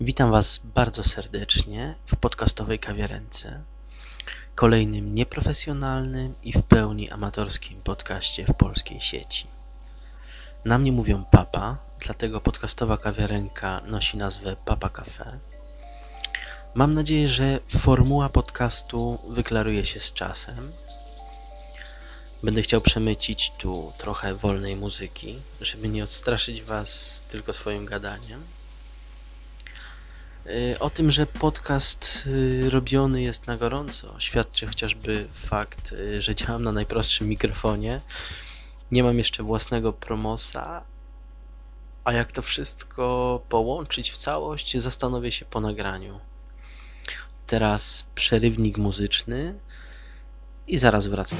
Witam Was bardzo serdecznie w podcastowej kawiarence, kolejnym nieprofesjonalnym i w pełni amatorskim podcaście w polskiej sieci. Na mnie mówią Papa, dlatego podcastowa kawiarenka nosi nazwę Papa Cafe. Mam nadzieję, że formuła podcastu wyklaruje się z czasem. Będę chciał przemycić tu trochę wolnej muzyki, żeby nie odstraszyć Was tylko swoim gadaniem. Y, o tym, że podcast y, robiony jest na gorąco, świadczy chociażby fakt, y, że działam na najprostszym mikrofonie. Nie mam jeszcze własnego promosa, a jak to wszystko połączyć w całość, zastanowię się po nagraniu. Teraz przerywnik muzyczny i zaraz wracam.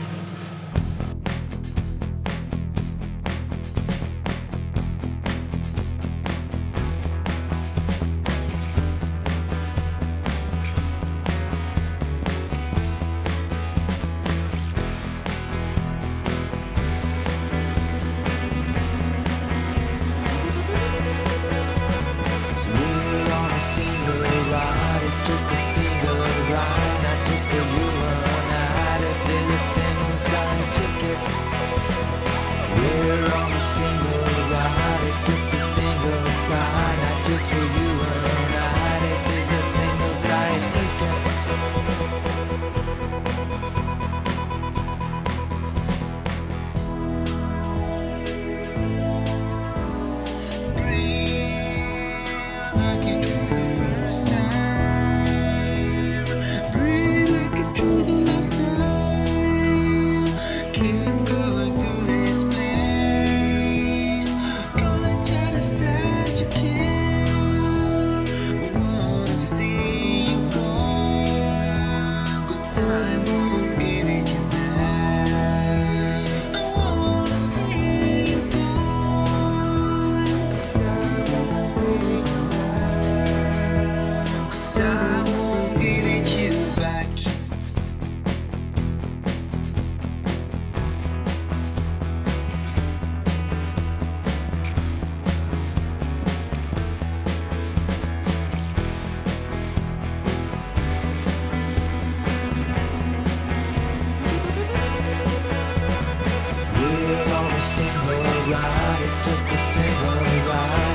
Just a single ride,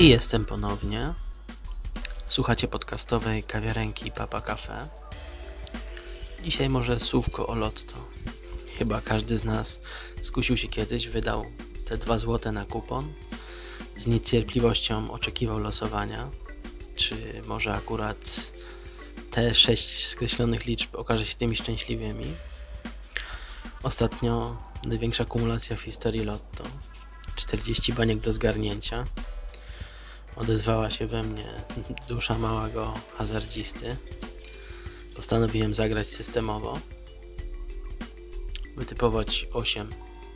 I jestem ponownie. Słuchacie podcastowej kawiarenki Papa Cafe. Dzisiaj może słówko o lotto. Chyba każdy z nas skusił się kiedyś, wydał te dwa złote na kupon. Z niecierpliwością oczekiwał losowania. Czy może akurat te sześć skreślonych liczb okaże się tymi szczęśliwymi? Ostatnio największa kumulacja w historii lotto. 40 baniek do zgarnięcia. Odezwała się we mnie dusza małego hazardzisty. Postanowiłem zagrać systemowo. Wytypować 8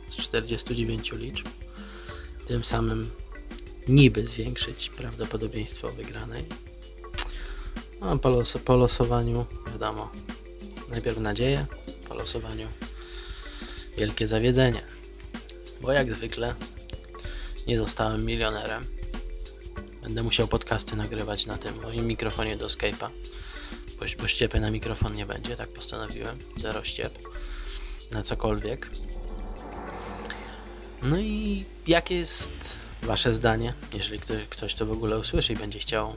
z 49 liczb. Tym samym niby zwiększyć prawdopodobieństwo wygranej. No, po, los po losowaniu, wiadomo, najpierw nadzieję, po losowaniu wielkie zawiedzenie. Bo jak zwykle nie zostałem milionerem. Będę musiał podcasty nagrywać na tym moim mikrofonie do Skype'a. Bo, bo ściepy na mikrofon nie będzie, tak postanowiłem. Zero ściep. Na cokolwiek. No i jakie jest Wasze zdanie, jeżeli ktoś to w ogóle usłyszy i będzie chciał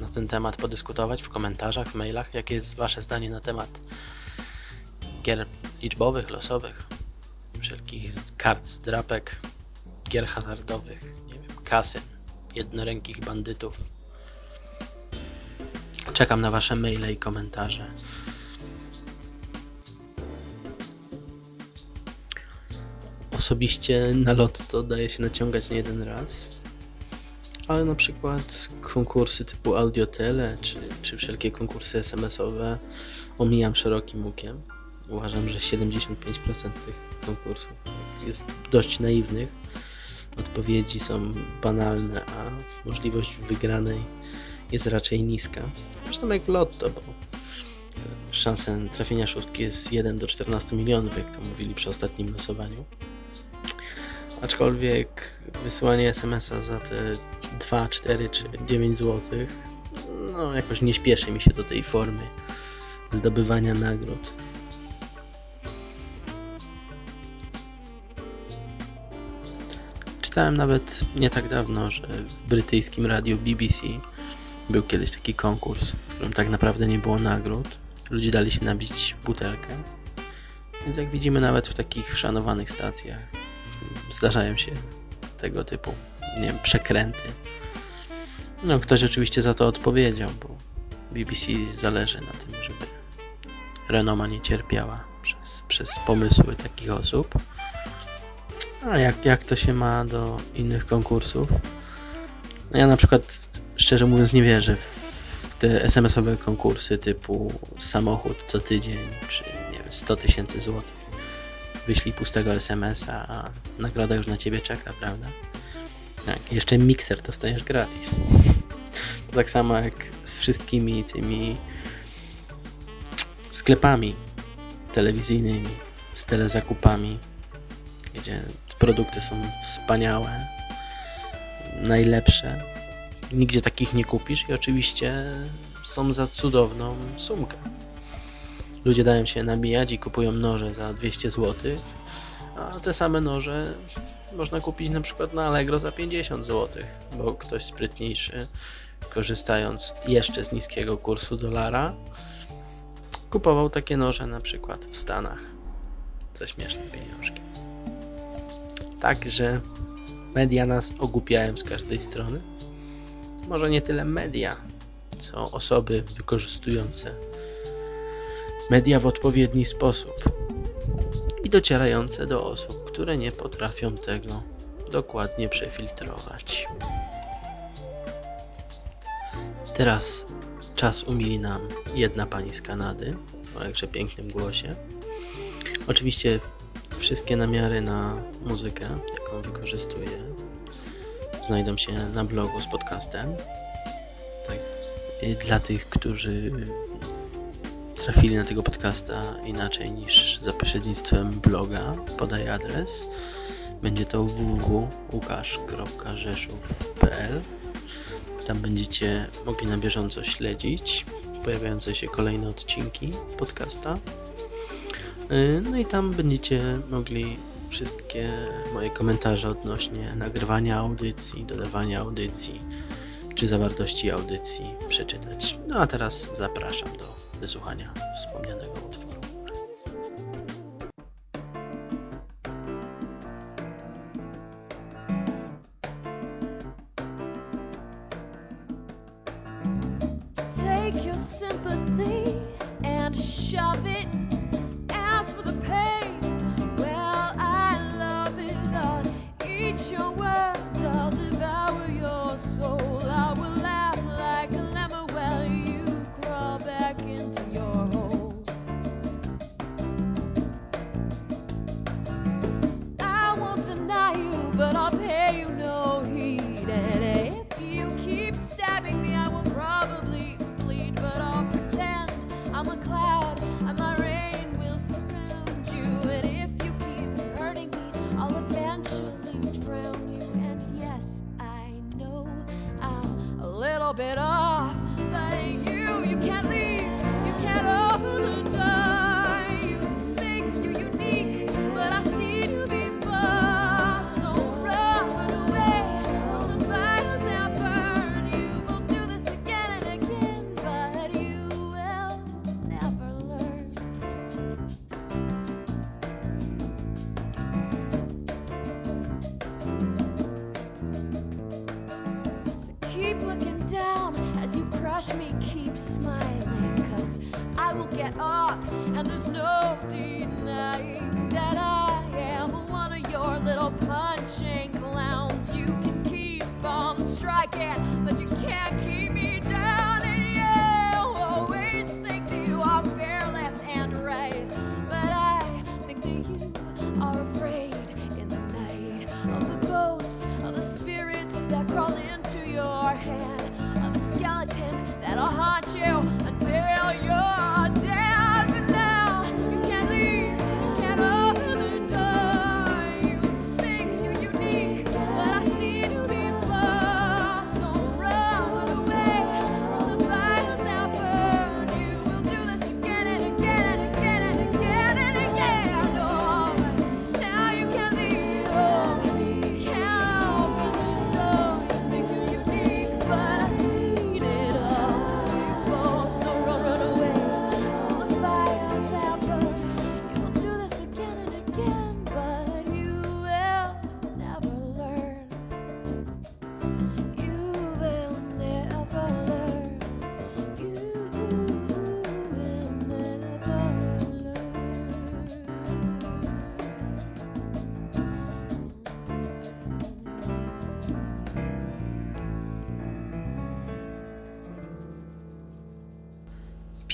na ten temat podyskutować w komentarzach, w mailach? Jakie jest Wasze zdanie na temat gier liczbowych, losowych, wszelkich kart zdrapek, gier hazardowych, nie wiem, kasyn, jednorękich bandytów? Czekam na Wasze maile i komentarze. Osobiście na lotto daje się naciągać nie jeden raz, ale na przykład konkursy typu Audiotele czy, czy wszelkie konkursy SMS-owe omijam szerokim łukiem. Uważam, że 75% tych konkursów jest dość naiwnych. Odpowiedzi są banalne, a możliwość wygranej jest raczej niska. Zresztą jak w lotto, bo szansa trafienia szóstki jest 1 do 14 milionów, jak to mówili przy ostatnim losowaniu. Aczkolwiek wysyłanie SMS-a za te 2, 4 czy 9 zł, no jakoś nie śpieszy mi się do tej formy zdobywania nagród. Czytałem nawet nie tak dawno, że w brytyjskim radiu BBC był kiedyś taki konkurs, w którym tak naprawdę nie było nagród. Ludzie dali się nabić w butelkę. Więc jak widzimy nawet w takich szanowanych stacjach zdarzają się tego typu, nie wiem, przekręty. No, ktoś oczywiście za to odpowiedział, bo BBC zależy na tym, żeby renoma nie cierpiała przez, przez pomysły takich osób. A jak, jak to się ma do innych konkursów? No ja na przykład, szczerze mówiąc, nie wierzę w te SMS-owe konkursy typu samochód co tydzień, czy nie wiem, 100 tysięcy złotych wyślij pustego SMS-a, a nagroda już na ciebie czeka, prawda? Tak, jeszcze mikser dostaniesz gratis. Tak samo jak z wszystkimi tymi sklepami telewizyjnymi, z telezakupami, gdzie produkty są wspaniałe, najlepsze. Nigdzie takich nie kupisz i oczywiście są za cudowną sumkę. Ludzie dają się nabijać i kupują noże za 200 zł, a te same noże można kupić na przykład na Allegro za 50 zł, bo ktoś sprytniejszy, korzystając jeszcze z niskiego kursu dolara, kupował takie noże na przykład w Stanach za śmieszne pieniążki. Także media nas ogłupiają z każdej strony. Może nie tyle media, co osoby wykorzystujące media w odpowiedni sposób i docierające do osób, które nie potrafią tego dokładnie przefiltrować. Teraz czas umili nam jedna pani z Kanady o jakże pięknym głosie. Oczywiście wszystkie namiary na muzykę, jaką wykorzystuję, znajdą się na blogu z podcastem. Tak. Dla tych, którzy trafili na tego podcasta inaczej niż za pośrednictwem bloga, podaję adres. Będzie to www.łukasz.rzeszów.pl Tam będziecie mogli na bieżąco śledzić pojawiające się kolejne odcinki podcasta. Y, no i tam będziecie mogli wszystkie moje komentarze odnośnie nagrywania audycji, dodawania audycji czy zawartości audycji przeczytać. No a teraz zapraszam do wysłuchania wspomnianego utworu.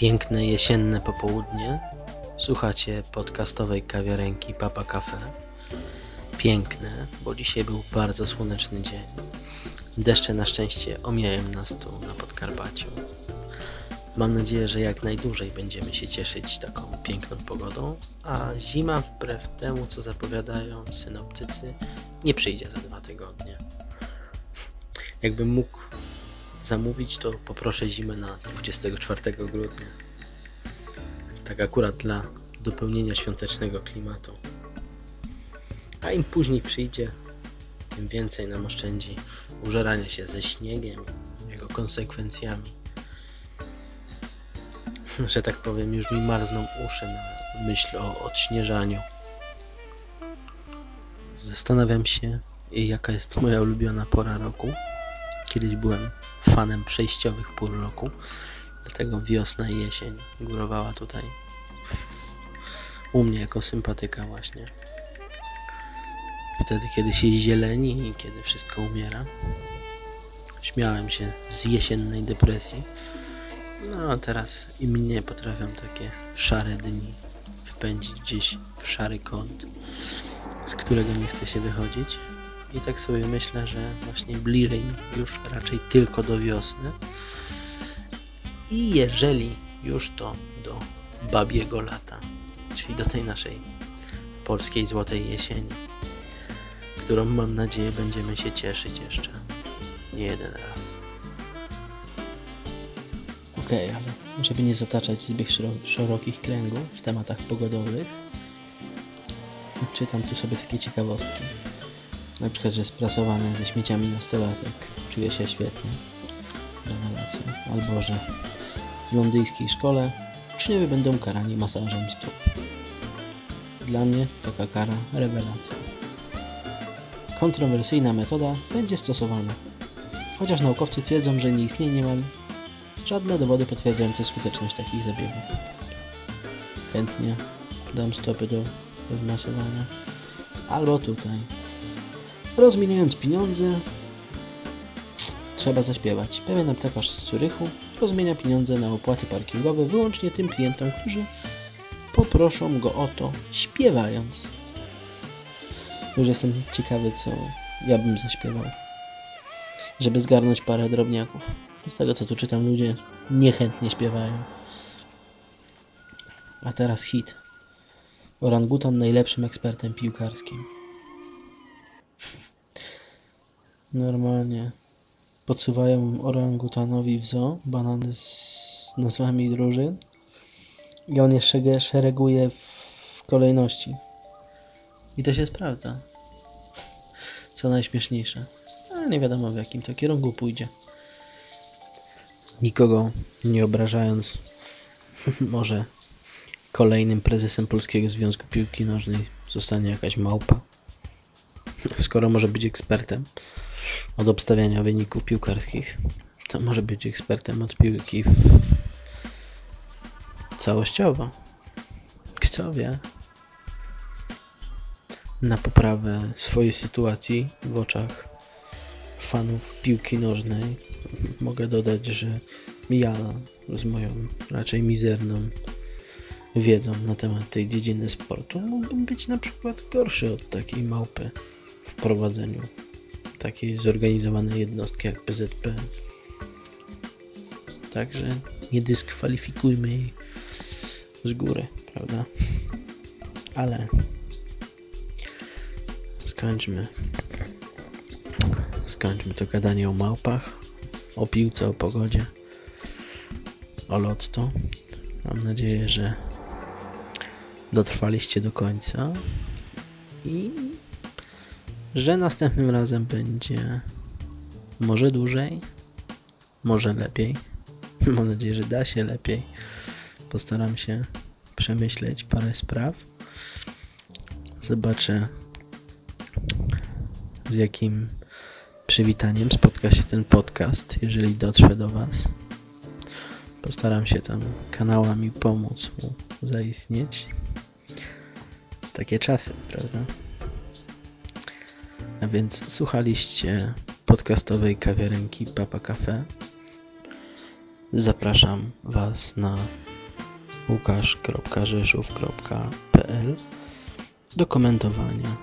Piękne jesienne popołudnie. Słuchacie podcastowej kawiarenki Papa Cafe. Piękne, bo dzisiaj był bardzo słoneczny dzień. Deszcze na szczęście omijają nas tu na Podkarpaciu. Mam nadzieję, że jak najdłużej będziemy się cieszyć taką piękną pogodą, a zima wbrew temu, co zapowiadają synoptycy, nie przyjdzie za dwa tygodnie. Jakbym mógł zamówić, to poproszę zimę na 24 grudnia. Tak akurat dla dopełnienia świątecznego klimatu. A im później przyjdzie, tym więcej nam oszczędzi użerania się ze śniegiem, jego konsekwencjami. Że tak powiem, już mi marzną uszy na myśl o odśnieżaniu. Zastanawiam się, jaka jest moja ulubiona pora roku. Kiedyś byłem fanem przejściowych pór roku, dlatego wiosna i jesień górowała tutaj u mnie jako sympatyka właśnie. Wtedy, kiedy się zieleni i kiedy wszystko umiera. Śmiałem się z jesiennej depresji. No a teraz i mnie potrafią takie szare dni wpędzić gdzieś w szary kąt, z którego nie chce się wychodzić. I tak sobie myślę, że właśnie bliżej już raczej tylko do wiosny. I jeżeli już to do babiego lata, czyli do tej naszej polskiej złotej jesieni, którą mam nadzieję będziemy się cieszyć jeszcze nie jeden raz. Okej, ale żeby nie zataczać zbyt szerokich kręgów w tematach pogodowych, czytam tu sobie takie ciekawostki. Na przykład, że sprasowane ze śmieciami nastolatek czuje się świetnie. Rewelacja. Albo, że w londyńskiej szkole uczniowie będą karani masażem stóp. Dla mnie taka kara rewelacja. Kontrowersyjna metoda będzie stosowana. Chociaż naukowcy twierdzą, że nie istnieje niemal żadne dowody potwierdzające skuteczność takich zabiegów. Chętnie dam stopy do rozmasowania. Albo tutaj. Rozmieniając pieniądze, trzeba zaśpiewać. Pewien aptekarz z Curychu rozmienia pieniądze na opłaty parkingowe wyłącznie tym klientom, którzy poproszą go o to śpiewając. Już jestem ciekawy, co ja bym zaśpiewał, żeby zgarnąć parę drobniaków. Z tego, co tu czytam, ludzie niechętnie śpiewają. A teraz hit. Orangutan najlepszym ekspertem piłkarskim. Normalnie. podsuwają orangutanowi w zoo banany z nazwami drużyn i on je szege- szereguje w kolejności. I to się sprawdza. Co najśmieszniejsze. Ale nie wiadomo w jakim to kierunku pójdzie. Nikogo nie obrażając, może kolejnym prezesem Polskiego Związku Piłki Nożnej zostanie jakaś małpa. Skoro może być ekspertem od obstawiania wyników piłkarskich, to może być ekspertem od piłki całościowo. Kto wie? Na poprawę swojej sytuacji w oczach fanów piłki nożnej mogę dodać, że ja z moją raczej mizerną wiedzą na temat tej dziedziny sportu mógłbym być na przykład gorszy od takiej małpy w prowadzeniu takiej zorganizowanej jednostki jak PZP. Także nie dyskwalifikujmy jej z góry, prawda? Ale skończmy. Skończmy to gadanie o małpach, o piłce, o pogodzie, o lotto. Mam nadzieję, że dotrwaliście do końca i że następnym razem będzie może dłużej, może lepiej. Mam nadzieję, że da się lepiej. Postaram się przemyśleć parę spraw. Zobaczę, z jakim przywitaniem spotka się ten podcast, jeżeli dotrze do Was. Postaram się tam kanałami pomóc mu zaistnieć. Takie czasy, prawda? A więc słuchaliście podcastowej kawiarenki Papa Cafe. Zapraszam Was na łukasz.rzeszów.pl do komentowania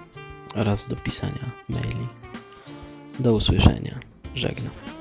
oraz do pisania maili. Do usłyszenia. Żegnam.